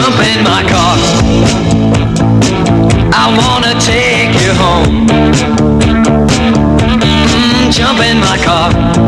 jump in my car. I wanna take you home. Mm, jump in my car.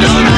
I.